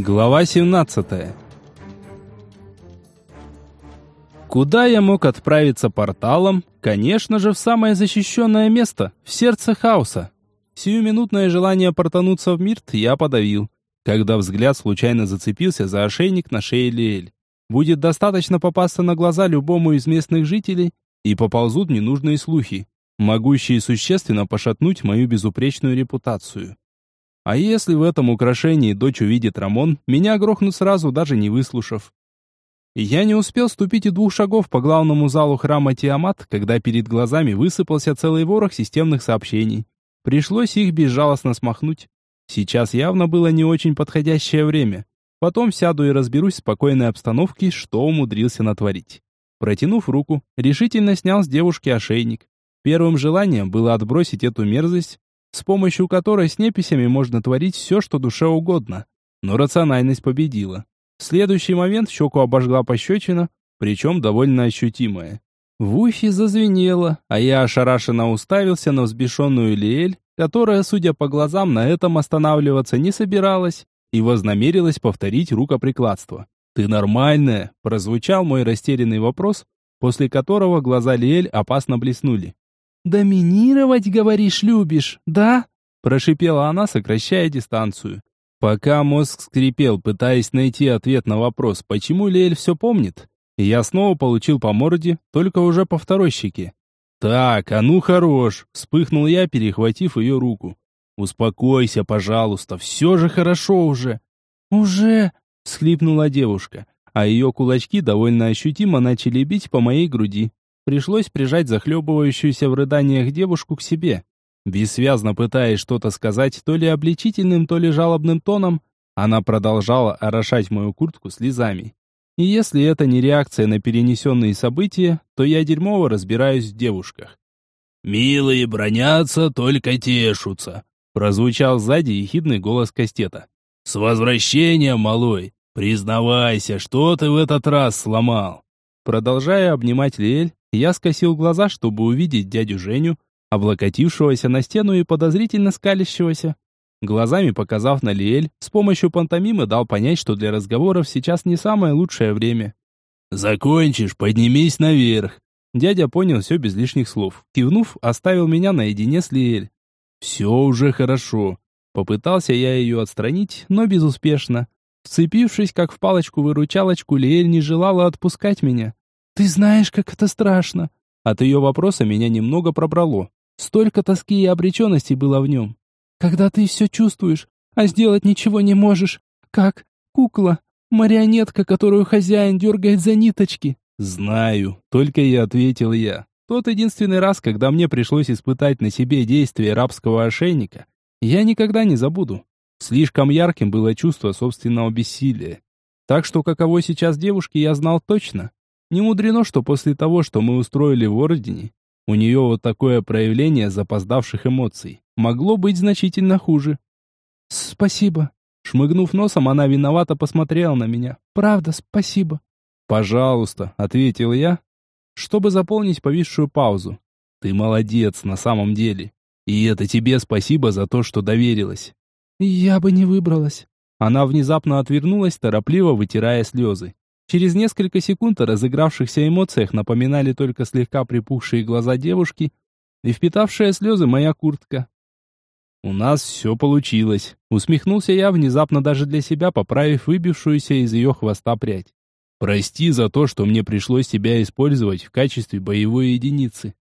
Глава 17 Куда я мог отправиться порталом? Конечно же, в самое защищенное место, в сердце хаоса. Сиюминутное желание портануться в Мирт я подавил, когда взгляд случайно зацепился за ошейник на шее Лиэль. Будет достаточно попасться на глаза любому из местных жителей, и поползут ненужные слухи, могущие существенно пошатнуть мою безупречную репутацию. А если в этом украшении дочь увидит Рамон, меня грохнут сразу, даже не выслушав. Я не успел ступить и двух шагов по главному залу храма Тиамат, когда перед глазами высыпался целый ворох системных сообщений. Пришлось их безжалостно смахнуть. Сейчас явно было не очень подходящее время. Потом сяду и разберусь в спокойной обстановке, что умудрился натворить. Протянув руку, решительно снял с девушки ошейник. Первым желанием было отбросить эту мерзость, с помощью которой с неписями можно творить все, что душе угодно. Но рациональность победила. В следующий момент щеку обожгла пощечина, причем довольно ощутимая. В ухе зазвенело, а я ошарашенно уставился на взбешенную Лиэль, которая, судя по глазам, на этом останавливаться не собиралась и вознамерилась повторить рукоприкладство. «Ты нормальная?» – прозвучал мой растерянный вопрос, после которого глаза Лиэль опасно блеснули. «Доминировать, говоришь, любишь, да?» Прошипела она, сокращая дистанцию. Пока мозг скрипел, пытаясь найти ответ на вопрос, почему Лель все помнит, я снова получил по морде, только уже по второй щеке. «Так, а ну хорош!» — вспыхнул я, перехватив ее руку. «Успокойся, пожалуйста, все же хорошо уже!» «Уже?» — всхлипнула девушка, а ее кулачки довольно ощутимо начали бить по моей груди. Пришлось прижать захлебывающуюся в рыданиях девушку к себе. Бессвязно пытаясь что-то сказать, то ли обличительным, то ли жалобным тоном, она продолжала орошать мою куртку слезами. И если это не реакция на перенесенные события, то я дерьмово разбираюсь в девушках. «Милые бронятся, только тешутся», — прозвучал сзади ехидный голос Кастета. «С возвращением, малой! Признавайся, что ты в этот раз сломал?» Продолжая обнимать Лиэль, я скосил глаза, чтобы увидеть дядю Женю, облокотившегося на стену и подозрительно скалящегося. Глазами показав на Лиэль, с помощью пантомимы дал понять, что для разговоров сейчас не самое лучшее время. «Закончишь, поднимись наверх!» Дядя понял все без лишних слов. Кивнув, оставил меня наедине с Лиэль. «Все уже хорошо». Попытался я ее отстранить, но безуспешно. Вцепившись, как в палочку-выручалочку, Лиэль не желала отпускать меня. «Ты знаешь, как это страшно!» От ее вопроса меня немного пробрало. Столько тоски и обреченности было в нем. «Когда ты все чувствуешь, а сделать ничего не можешь, как кукла, марионетка, которую хозяин дергает за ниточки». «Знаю», — только и ответил я. Тот единственный раз, когда мне пришлось испытать на себе действие рабского ошейника, я никогда не забуду. Слишком ярким было чувство собственного бессилия. Так что каково сейчас девушке, я знал точно. Не мудрено, что после того, что мы устроили в Ордене, у нее вот такое проявление запоздавших эмоций. Могло быть значительно хуже. «Спасибо». Шмыгнув носом, она виновато посмотрела на меня. «Правда, спасибо». «Пожалуйста», — ответил я, чтобы заполнить повисшую паузу. «Ты молодец на самом деле. И это тебе спасибо за то, что доверилась». «Я бы не выбралась». Она внезапно отвернулась, торопливо вытирая слезы. Через несколько секунд о разыгравшихся эмоциях напоминали только слегка припухшие глаза девушки и впитавшая слезы моя куртка. «У нас все получилось», — усмехнулся я, внезапно даже для себя поправив выбившуюся из ее хвоста прядь. «Прости за то, что мне пришлось тебя использовать в качестве боевой единицы».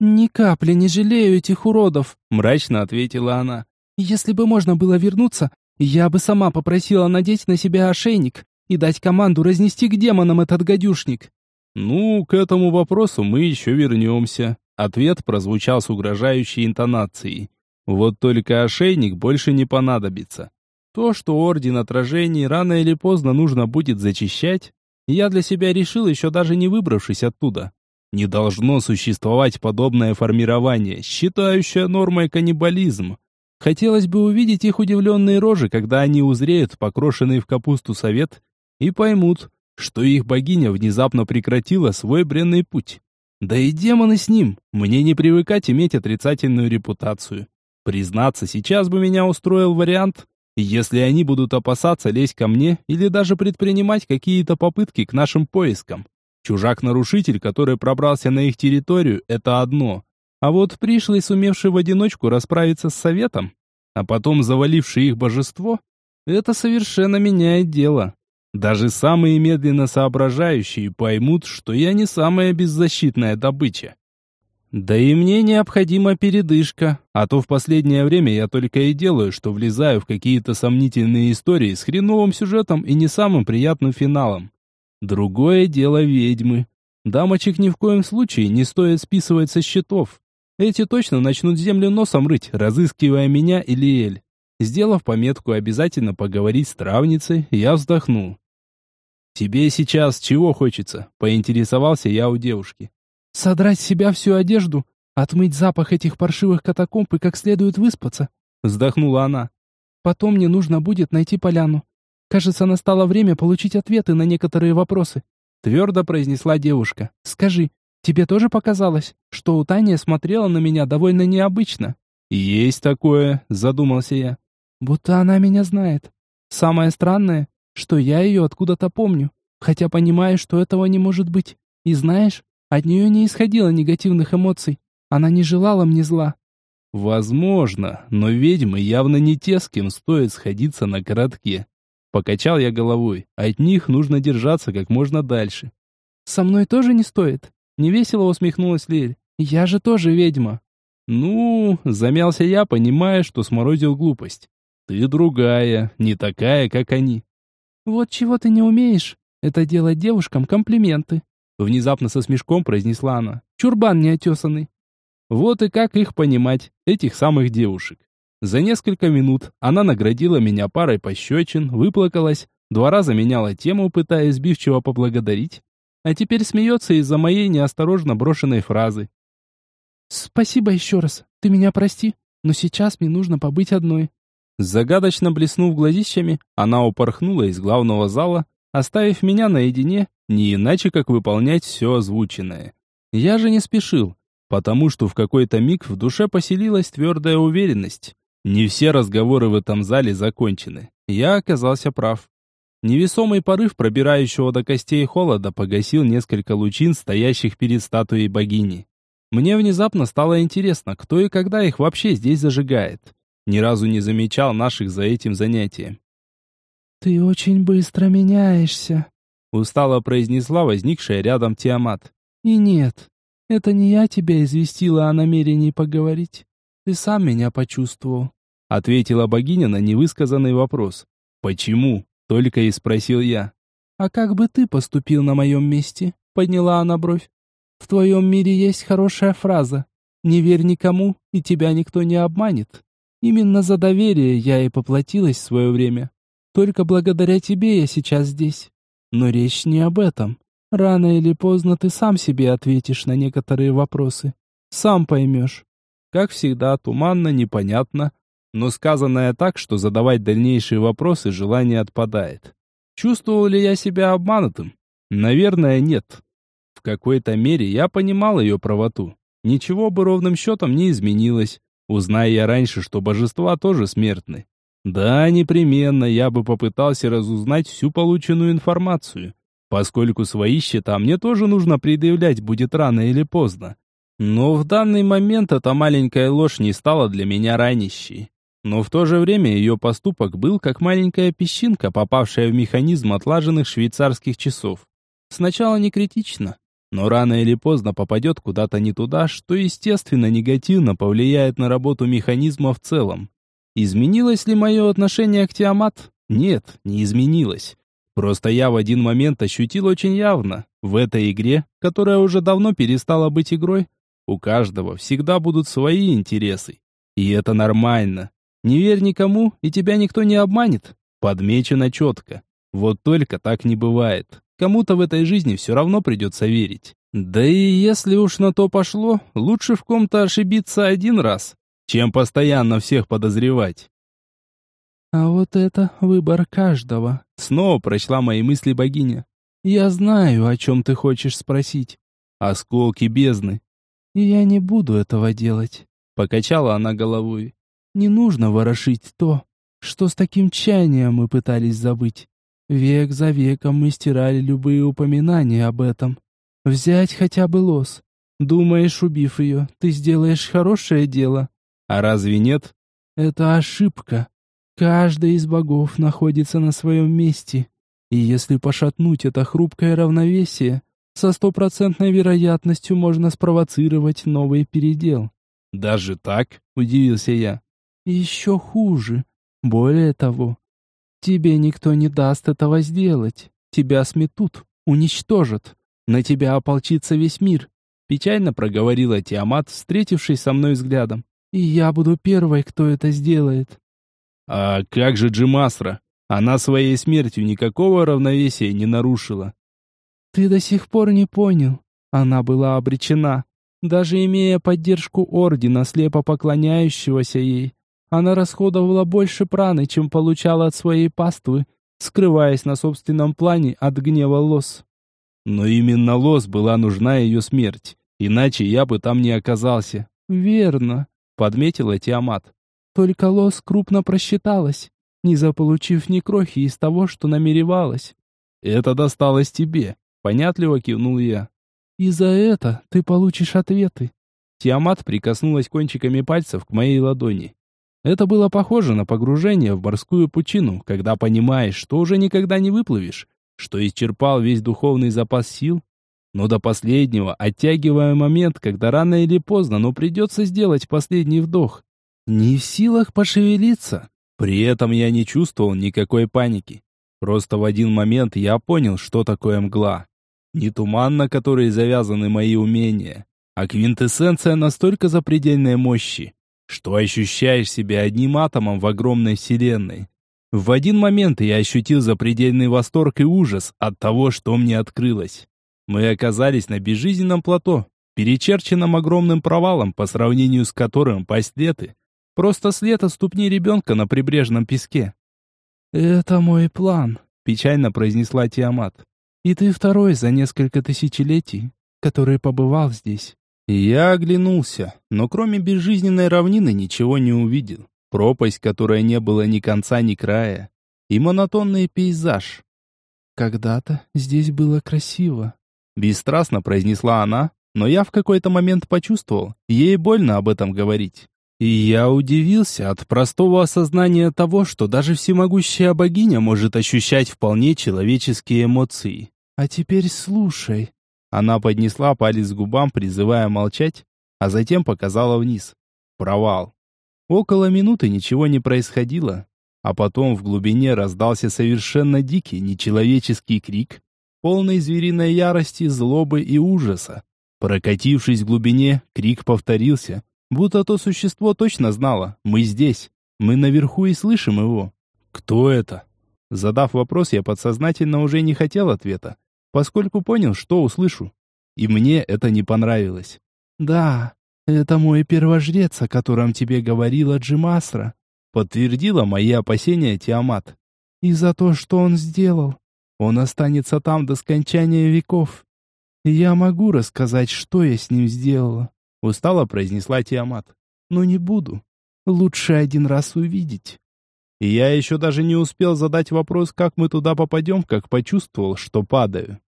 «Ни капли не жалею этих уродов», — мрачно ответила она. «Если бы можно было вернуться, я бы сама попросила надеть на себя ошейник и дать команду разнести к демонам этот гадюшник. Ну, к этому вопросу мы еще вернемся. Ответ прозвучал с угрожающей интонацией. Вот только ошейник больше не понадобится. То, что Орден Отражений рано или поздно нужно будет зачищать, я для себя решил еще даже не выбравшись оттуда. Не должно существовать подобное формирование, считающее нормой каннибализм. Хотелось бы увидеть их удивленные рожи, когда они узреют покрошенный в капусту совет и поймут, что их богиня внезапно прекратила свой бренный путь. Да и демоны с ним, мне не привыкать иметь отрицательную репутацию. Признаться, сейчас бы меня устроил вариант, если они будут опасаться лезть ко мне или даже предпринимать какие-то попытки к нашим поискам. Чужак-нарушитель, который пробрался на их территорию, это одно. А вот пришлый, сумевший в одиночку расправиться с советом, а потом заваливший их божество, это совершенно меняет дело. Даже самые медленно соображающие поймут, что я не самая беззащитная добыча. Да и мне необходима передышка, а то в последнее время я только и делаю, что влезаю в какие-то сомнительные истории с хреновым сюжетом и не самым приятным финалом. Другое дело ведьмы. Дамочек ни в коем случае не стоит списывать со счетов. Эти точно начнут землю носом рыть, разыскивая меня или Эль. Сделав пометку обязательно поговорить с травницей, я вздохнул. «Тебе сейчас чего хочется?» – поинтересовался я у девушки. Содрать с себя всю одежду, отмыть запах этих паршивых катакомб и как следует выспаться, вздохнула она. Потом мне нужно будет найти поляну. Кажется, настало время получить ответы на некоторые вопросы, твердо произнесла девушка. Скажи, тебе тоже показалось, что у Тани смотрела на меня довольно необычно? Есть такое, задумался я. Будто она меня знает. Самое странное, что я ее откуда-то помню, хотя понимаю, что этого не может быть. И знаешь, от нее не исходило негативных эмоций. Она не желала мне зла. Возможно, но ведьмы явно не те, с кем стоит сходиться на коротке. Покачал я головой. От них нужно держаться как можно дальше. Со мной тоже не стоит. Невесело усмехнулась Лиль. Я же тоже ведьма. Ну, замялся я, понимая, что сморозил глупость. Ты другая, не такая, как они. Вот чего ты не умеешь, это делать девушкам комплименты. Внезапно со смешком произнесла она. Чурбан неотесанный. Вот и как их понимать, этих самых девушек. За несколько минут она наградила меня парой пощечин, выплакалась, два раза меняла тему, пытаясь сбивчиво поблагодарить, а теперь смеется из-за моей неосторожно брошенной фразы. «Спасибо еще раз, ты меня прости, но сейчас мне нужно побыть одной». Загадочно блеснув глазищами, она упорхнула из главного зала, оставив меня наедине не иначе, как выполнять все озвученное. Я же не спешил, потому что в какой-то миг в душе поселилась твердая уверенность. Не все разговоры в этом зале закончены. Я оказался прав. Невесомый порыв пробирающего до костей холода погасил несколько лучин, стоящих перед статуей богини. Мне внезапно стало интересно, кто и когда их вообще здесь зажигает. Ни разу не замечал наших за этим занятием. «Ты очень быстро меняешься», устало произнесла возникшая рядом Тиамат. И нет, это не я тебя известила о намерении поговорить. Ты сам меня почувствовал, ответила богиня на невысказанный вопрос. Почему? только и спросил я. А как бы ты поступил на моем месте? подняла она бровь. В твоем мире есть хорошая фраза: не верь никому, и тебя никто не обманет. Именно за доверие я и поплатилась в свое время. Только благодаря тебе я сейчас здесь. Но речь не об этом. Рано или поздно ты сам себе ответишь на некоторые вопросы. Сам поймешь. Как всегда, туманно, непонятно, но сказанное так, что задавать дальнейшие вопросы желание отпадает. Чувствовал ли я себя обманутым? Наверное, нет. В какой-то мере я понимал ее правоту. Ничего бы ровным счетом не изменилось. Узная я раньше, что божества тоже смертны. Да, непременно я бы попытался разузнать всю полученную информацию, поскольку свои счета мне тоже нужно предъявлять будет рано или поздно. Но в данный момент эта маленькая ложь не стала для меня ранящей. Но в то же время ее поступок был как маленькая песчинка, попавшая в механизм отлаженных швейцарских часов. Сначала не критично, но рано или поздно попадет куда-то не туда, что, естественно, негативно повлияет на работу механизма в целом. Изменилось ли мое отношение к Тиамат? Нет, не изменилось. Просто я в один момент ощутил очень явно, в этой игре, которая уже давно перестала быть игрой, у каждого всегда будут свои интересы. И это нормально. Не верь никому, и тебя никто не обманет. Подмечено четко. Вот только так не бывает. Кому-то в этой жизни все равно придется верить. Да и если уж на то пошло, лучше в ком-то ошибиться один раз, чем постоянно всех подозревать. А вот это выбор каждого. Снова прочла мои мысли богиня. Я знаю, о чем ты хочешь спросить. Осколки бездны. Я не буду этого делать. Покачала она головой. Не нужно ворошить то, что с таким чаянием мы пытались забыть. Век за веком мы стирали любые упоминания об этом. Взять хотя бы лос. Думаешь, убив ее, ты сделаешь хорошее дело? А разве нет? Это ошибка. Каждый из богов находится на своем месте. И если пошатнуть это хрупкое равновесие, со стопроцентной вероятностью можно спровоцировать новый передел. «Даже так?» — удивился я. «Еще хуже. Более того, тебе никто не даст этого сделать. Тебя сметут, уничтожат. На тебя ополчится весь мир», — печально проговорила Тиамат, встретившись со мной взглядом. «И я буду первой, кто это сделает». «А как же Джимасра? Она своей смертью никакого равновесия не нарушила». «Ты до сих пор не понял. Она была обречена. Даже имея поддержку Ордена, слепо поклоняющегося ей, она расходовала больше праны, чем получала от своей паствы, скрываясь на собственном плане от гнева Лос. Но именно Лос была нужна ее смерть, иначе я бы там не оказался. «Верно», — подметила Тиамат. «Только Лос крупно просчиталась, не заполучив ни крохи из того, что намеревалась». «Это досталось тебе», — понятливо кивнул я. И за это ты получишь ответы. Тиамат прикоснулась кончиками пальцев к моей ладони. Это было похоже на погружение в морскую пучину, когда понимаешь, что уже никогда не выплывешь, что исчерпал весь духовный запас сил, но до последнего, оттягивая момент, когда рано или поздно, но придется сделать последний вдох. Не в силах пошевелиться. При этом я не чувствовал никакой паники. Просто в один момент я понял, что такое мгла. Не туман, на который завязаны мои умения, а квинтэссенция настолько запредельной мощи, что ощущаешь себя одним атомом в огромной вселенной. В один момент я ощутил запредельный восторг и ужас от того, что мне открылось. Мы оказались на безжизненном плато, перечерченном огромным провалом, по сравнению с которым паслеты — просто след от ступни ребенка на прибрежном песке. «Это мой план», — печально произнесла Тиамат. И ты второй за несколько тысячелетий, который побывал здесь. Я оглянулся, но кроме безжизненной равнины ничего не увидел. Пропасть, которая не было ни конца, ни края. И монотонный пейзаж. «Когда-то здесь было красиво», — бесстрастно произнесла она, но я в какой-то момент почувствовал, ей больно об этом говорить. И я удивился от простого осознания того, что даже всемогущая богиня может ощущать вполне человеческие эмоции. А теперь слушай. Она поднесла палец к губам, призывая молчать, а затем показала вниз. Провал. Около минуты ничего не происходило, а потом в глубине раздался совершенно дикий, нечеловеческий крик, полный звериной ярости, злобы и ужаса. Прокатившись в глубине, крик повторился, будто то существо точно знало, мы здесь, мы наверху и слышим его. Кто это? Задав вопрос, я подсознательно уже не хотел ответа, поскольку понял, что услышу. И мне это не понравилось. «Да, это мой первожрец, о котором тебе говорила Джимасра», подтвердила мои опасения Тиамат. «И за то, что он сделал, он останется там до скончания веков. Я могу рассказать, что я с ним сделала», устало произнесла Тиамат. «Но не буду. Лучше один раз увидеть». И я еще даже не успел задать вопрос, как мы туда попадем, как почувствовал, что падаю.